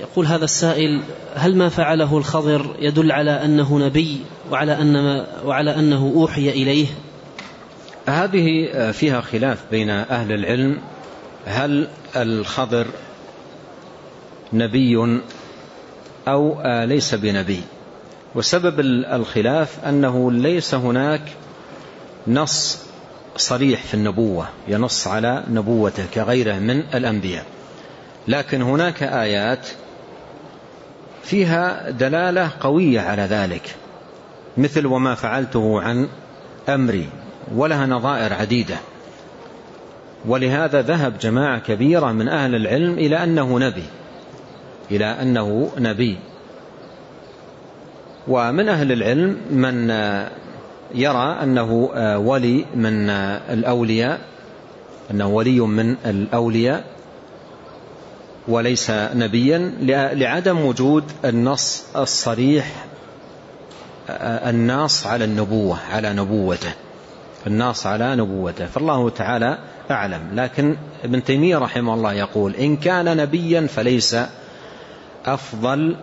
يقول هذا السائل هل ما فعله الخضر يدل على أنه نبي وعلى, أن وعلى أنه أوحي إليه؟ هذه فيها خلاف بين أهل العلم. هل الخضر نبي أو ليس بنبي؟ وسبب الخلاف أنه ليس هناك نص صريح في النبوة ينص على نبوته كغيره من الأنبياء. لكن هناك آيات فيها دلالة قوية على ذلك مثل وما فعلته عن أمري ولها نظائر عديدة. ولهذا ذهب جماعة كبيرة من أهل العلم إلى أنه نبي إلى أنه نبي. ومن أهل العلم من يرى أنه ولي من الأولياء أنه ولي من الأولياء. وليس نبيا لعدم وجود النص الصريح الناص على النبوة على نبوته. الناص على نبوته. فالله تعالى أعلم. لكن ابن تيمية رحمه الله يقول إن كان نبيا فليس أفضل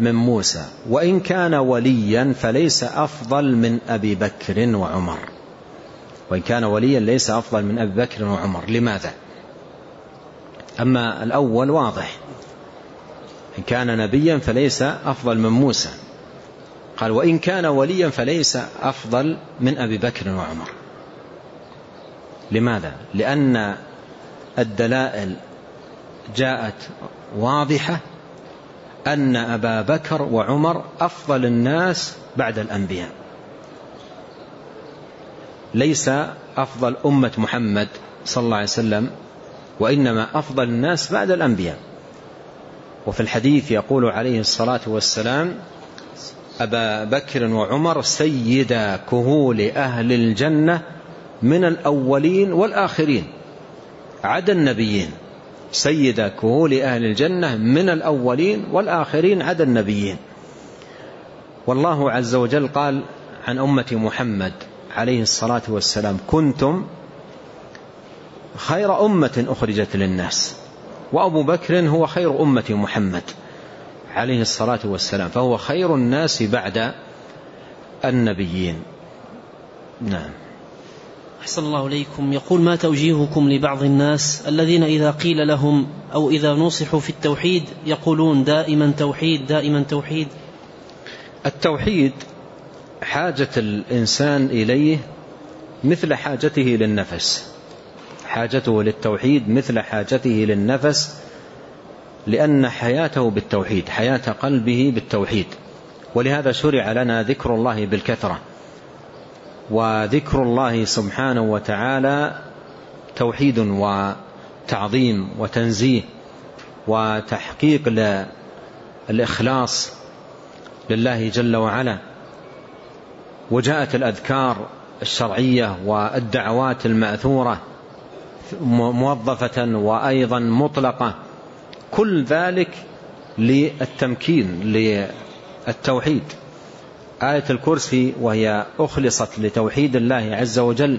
من موسى وإن كان وليا فليس أفضل من أبي بكر وعمر. وإن كان وليا ليس أفضل من أبي بكر وعمر. لماذا؟ أما الأول واضح. إن كان نبيا فليس أفضل من موسى. قال وإن كان وليا فليس أفضل من أبي بكر وعمر. لماذا؟ لأن الدلائل جاءت واضحة أن أبا بكر وعمر أفضل الناس بعد الأنبياء. ليس أفضل أمة محمد صلى الله عليه وسلم وإنما أفضل الناس بعد الأنبياء. وفي الحديث يقول عليه الصلاة والسلام أبا بكر وعمر سيدا كهول أهل الجنة من الأولين والآخرين عدا النبيين. سيد كهول أهل الجنة من الأولين والآخرين عدا النبيين. والله عز وجل قال عن أمة محمد عليه الصلاة والسلام كنتم خير أمة أخرجت للناس. وأبو بكر هو خير أمة محمد عليه الصلاة والسلام فهو خير الناس بعد النبيين. نعم. أحسن الله إليكم. يقول ما توجيهكم لبعض الناس الذين إذا قيل لهم أو إذا نصحوا في التوحيد يقولون دائما توحيد دائما توحيد؟ التوحيد حاجة الإنسان إليه مثل حاجته للنفس. حاجته للتوحيد مثل حاجته للنفس لأن حياته بالتوحيد حياة قلبه بالتوحيد. ولهذا شرع لنا ذكر الله بالكثرة. وذكر الله سبحانه وتعالى توحيد وتعظيم وتنزيه وتحقيق الإخلاص لله جل وعلا. وجاءت الأذكار الشرعية والدعوات المأثورة موظفة وأيضا مطلقة. كل ذلك للتمكين للتوحيد. آية الكرسي وهي أخلصت لتوحيد الله عز وجل.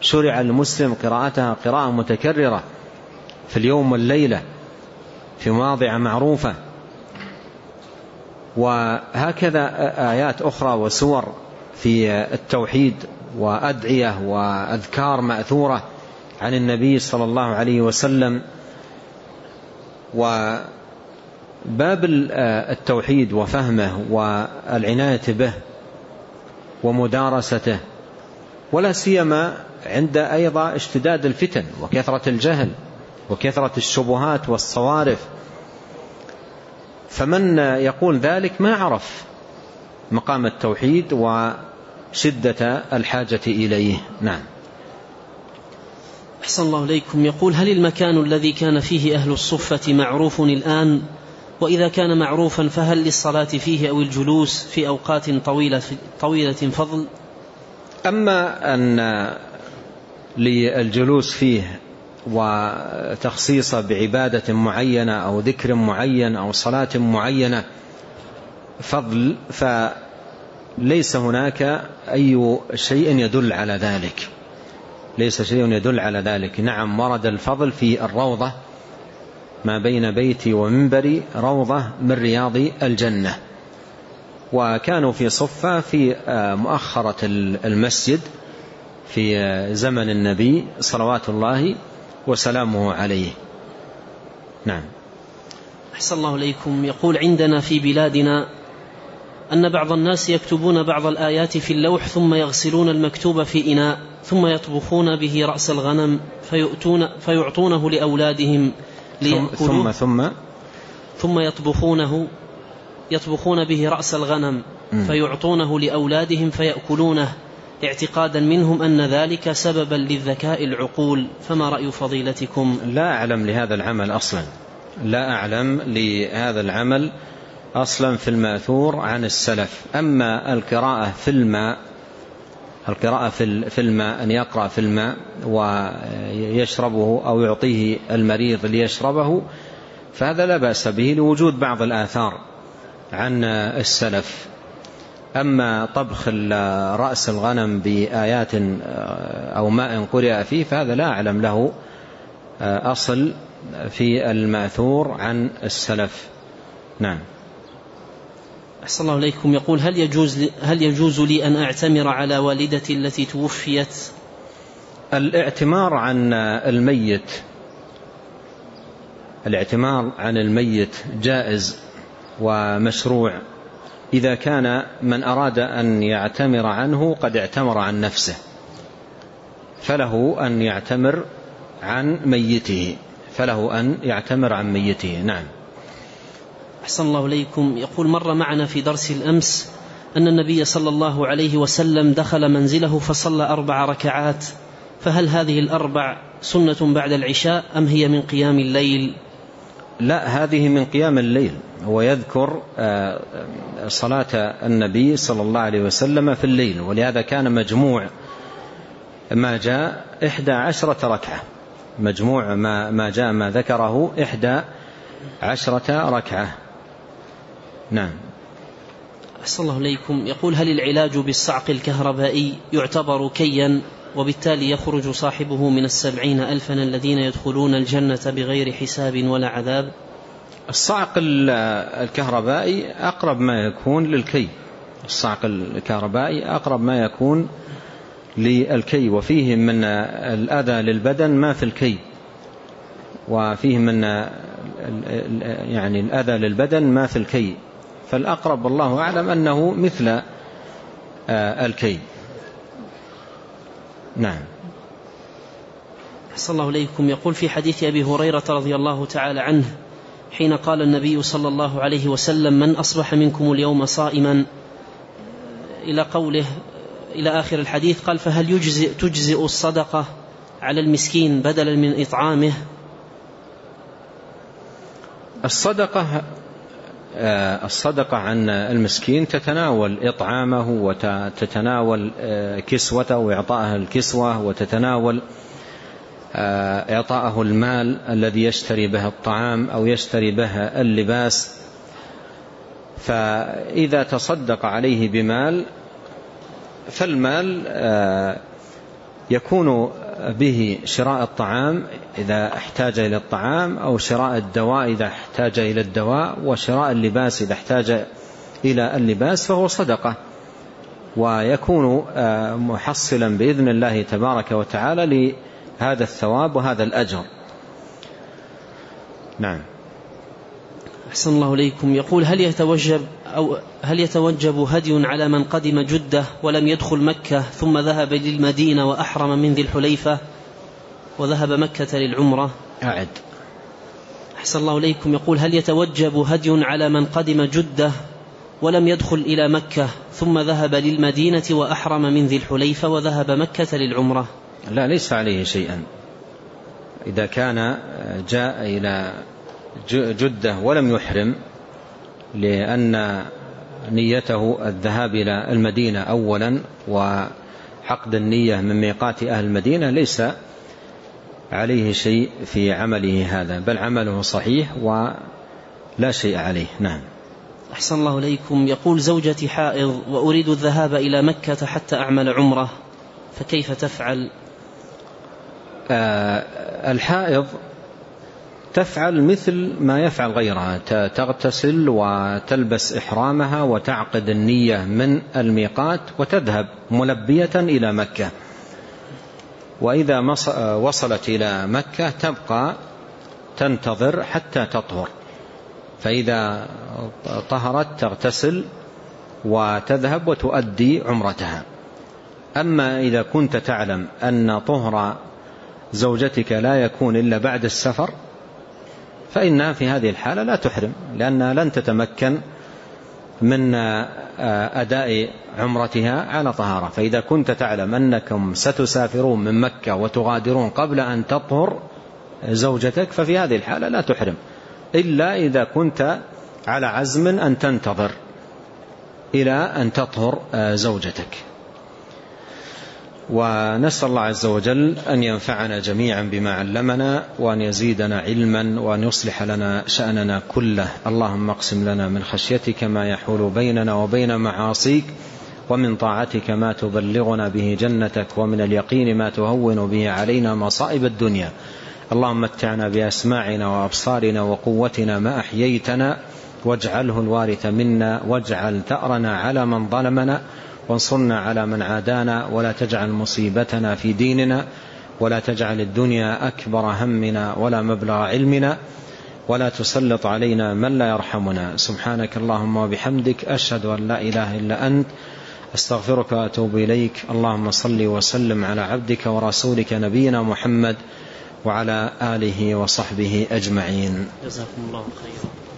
شرع المسلم قراءتها قراءة متكررة في اليوم والليلة في مواضع معروفة. وهكذا آيات أخرى وسور في التوحيد وأدعية وأذكار مأثورة. عن النبي صلى الله عليه وسلم و باب التوحيد وفهمه والعناية به ومدارسته ولا سيما عند أيضا اشتداد الفتن وكثرة الجهل وكثرة الشبهات والصوارف. فمن يقول ذلك ما عرف مقام التوحيد وشدة الحاجة إليه. نعم. أحسن الله إليكم. يقول هل المكان الذي كان فيه أهل الصفة معروف الآن؟ وإذا كان معروفا فهل للصلاة فيه أو الجلوس في أوقات طويلة, طويلة فضل؟ أما أن للجلوس فيه وتخصيصه بعبادة معينة أو ذكر معين أو صلاة معينة فضل فليس هناك أي شيء يدل على ذلك. ليس شيء يدل على ذلك. نعم ورد الفضل في الروضة ما بين بيتي ومنبري روضة من رياض الجنة. وكانوا في صفة في مؤخرة المسجد في زمن النبي صلوات الله وسلامه عليه. نعم. أحسن الله إليكم. يقول عندنا في بلادنا أن بعض الناس يكتبون بعض الآيات في اللوح ثم يغسلون المكتوب في إناء ثم يطبخون به رأس الغنم فيؤتون فيعطونه لأولادهم ثم ثم ثم؟ يطبخونه يطبخون به رأس الغنم فيعطونه لأولادهم فيأكلونه. اعتقادا منهم أن ذلك سببا للذكاء العقول. فما رأي فضيلتكم؟ لا أعلم لهذا العمل أصلا. لا أعلم لهذا العمل أصلا في المأثور عن السلف. أما القراءة في الماء القراءة في الماء أن يقرأ في الماء ويشربه أو يعطيه المريض ليشربه فهذا لا بأس به لوجود بعض الآثار عن السلف. أما طبخ رأس الغنم بآيات أو ماء قرئ فيه فهذا لا أعلم له أصل في المأثور عن السلف. نعم. أحسن الله إليكم. يقول هل يجوز هل يجوز لي أن أعتمر على والدتي التي توفيت؟ الإعتمار عن الميت. الإعتمار عن الميت جائز ومشروع. إذا كان من أراد أن يعتمر عنه قد اعتمر عن نفسه. فله أن يعتمر عن ميته. فله أن يعتمر عن ميته. نعم. أحسن الله إليكم. يقول مر معنا في درس الأمس أن النبي صلى الله عليه وسلم دخل منزله فصلى أربع ركعات. فهل هذه الأربع سنة بعد العشاء أم هي من قيام الليل؟ لا هذه من قيام الليل. هو يذكر صلاة النبي صلى الله عليه وسلم في الليل ولهذا كان مجموع ما جاء إحدى عشرة ركعة. مجموع ما, ما جاء ما ذكره إحدى عشرة ركعة. نعم. أحسن الله إليكم. يقول هل العلاج بالصعق الكهربائي يعتبر كيا وبالتالي يخرج صاحبه من السبعين ألفا الذين يدخلون الجنة بغير حساب ولا عذاب؟ الصعق الكهربائي أقرب ما يكون للكي. الصعق الكهربائي أقرب ما يكون للكي. وفيه من الأذى للبدن ما في الكي. وفيه من يعني الأذى للبدن ما في الكي. فالأقرب والله أعلم أنه مثل الكي نعم. أحسن الله إليكم. يقول في حديث أبي هريرة رضي الله تعالى عنه حين قال النبي صلى الله عليه وسلم من أصبح منكم اليوم صائما؟ إلى قوله إلى آخر الحديث قال فهل يجزئ تجزئ الصدقة على المسكين بدلا من إطعامه؟ الصدقة الصدقة عن المسكين تتناول إطعامه وتتناول كسوته وإعطائه الكسوة وتتناول إعطاءه المال الذي يشتري به الطعام أو يشتري به اللباس. فإذا تصدق عليه بمال فالمال يكون به شراء الطعام إذا احتاج إلى الطعام أو شراء الدواء إذا احتاج إلى الدواء وشراء اللباس إذا احتاج إلى اللباس فهو صدقة. ويكون محصلا بإذن الله تبارك وتعالى لهذا الثواب وهذا الأجر. نعم. أحسن الله إليكم. يقول هل يتوجب أو هل يتوجب هدي على من قدم جدة ولم يدخل مكة ثم ذهب للمدينة وأحرم من ذي الحليفة وذهب مكة للعمرة؟ أعد. أحسن الله إليكم. يقول هل يتوجب هدي على من قدم جدة ولم يدخل إلى مكة ثم ذهب للمدينة وأحرم من ذي الحليفة وذهب مكة للعمرة؟ لا ليس عليه شيئا. إذا كان جاء إلى جدة ولم يحرم لأن نيته الذهاب إلى المدينة أولا وحقد النية من ميقات أهل المدينة ليس عليه شيء في عمله هذا بل عمله صحيح ولا شيء عليه. نعم. أحسن الله إليكم. يقول زوجتي حائض وأريد الذهاب إلى مكة حتى أعمل عمرة فكيف تفعل؟ آه الحائض تفعل مثل ما يفعل غيرها. تغتسل وتلبس إحرامها وتعقد النية من الميقات وتذهب ملبية إلى مكة. وإذا وصلت إلى مكة تبقى تنتظر حتى تطهر. فإذا طهرت تغتسل وتذهب وتؤدي عمرتها. أما إذا كنت تعلم أن طهر زوجتك لا يكون إلا بعد السفر فإنها في هذه الحالة لا تحرم لأنها لن تتمكن من أداء عمرتها على طهارة. فإذا كنت تعلم أنكم ستسافرون من مكة وتغادرون قبل أن تطهر زوجتك ففي هذه الحالة لا تحرم. إلا إذا كنت على عزم أن تنتظر إلى أن تطهر زوجتك. ونسأل الله عز وجل أن ينفعنا جميعا بما علمنا وأن يزيدنا علما وأن يصلح لنا شأننا كله. اللهم اقسم لنا من خشيتك ما يحول بيننا وبين معاصيك ومن طاعتك ما تبلغنا به جنتك ومن اليقين ما تهون به علينا مصائب الدنيا. اللهم متعنا بأسماعنا وأبصارنا وقوتنا ما أحييتنا واجعله الوارث منا واجعل ثأرنا على من ظلمنا وانصرنا على من عادانا ولا تجعل مصيبتنا في ديننا ولا تجعل الدنيا أكبر همنا ولا مبلغ علمنا ولا تسلط علينا من لا يرحمنا. سبحانك اللهم وبحمدك أشهد أن لا إله إلا أنت أستغفرك وأتوب إليك. اللهم صل وسلم على عبدك ورسولك نبينا محمد وعلى آله وصحبه أجمعين. جزاكم الله خيرا.